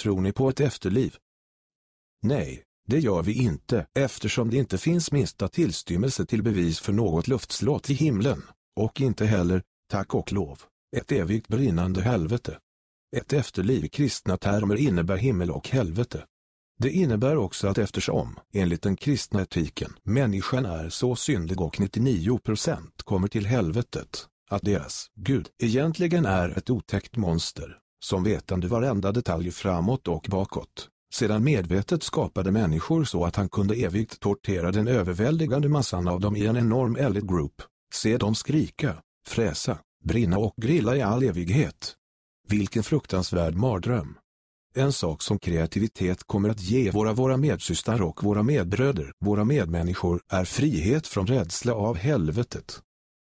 Tror ni på ett efterliv? Nej, det gör vi inte eftersom det inte finns minsta tillstymmelse till bevis för något luftslott i himlen, och inte heller, tack och lov, ett evigt brinnande helvete. Ett efterliv i kristna termer innebär himmel och helvete. Det innebär också att eftersom, enligt den kristna etiken, människan är så syndig och 99% kommer till helvetet, att deras Gud egentligen är ett otäckt monster, som vetande varenda detalj framåt och bakåt, sedan medvetet skapade människor så att han kunde evigt tortera den överväldigande massan av dem i en enorm elite group, se dem skrika, fräsa, brinna och grilla i all evighet. Vilken fruktansvärd mardröm. En sak som kreativitet kommer att ge våra våra medsystrar och våra medbröder, våra medmänniskor, är frihet från rädsla av helvetet,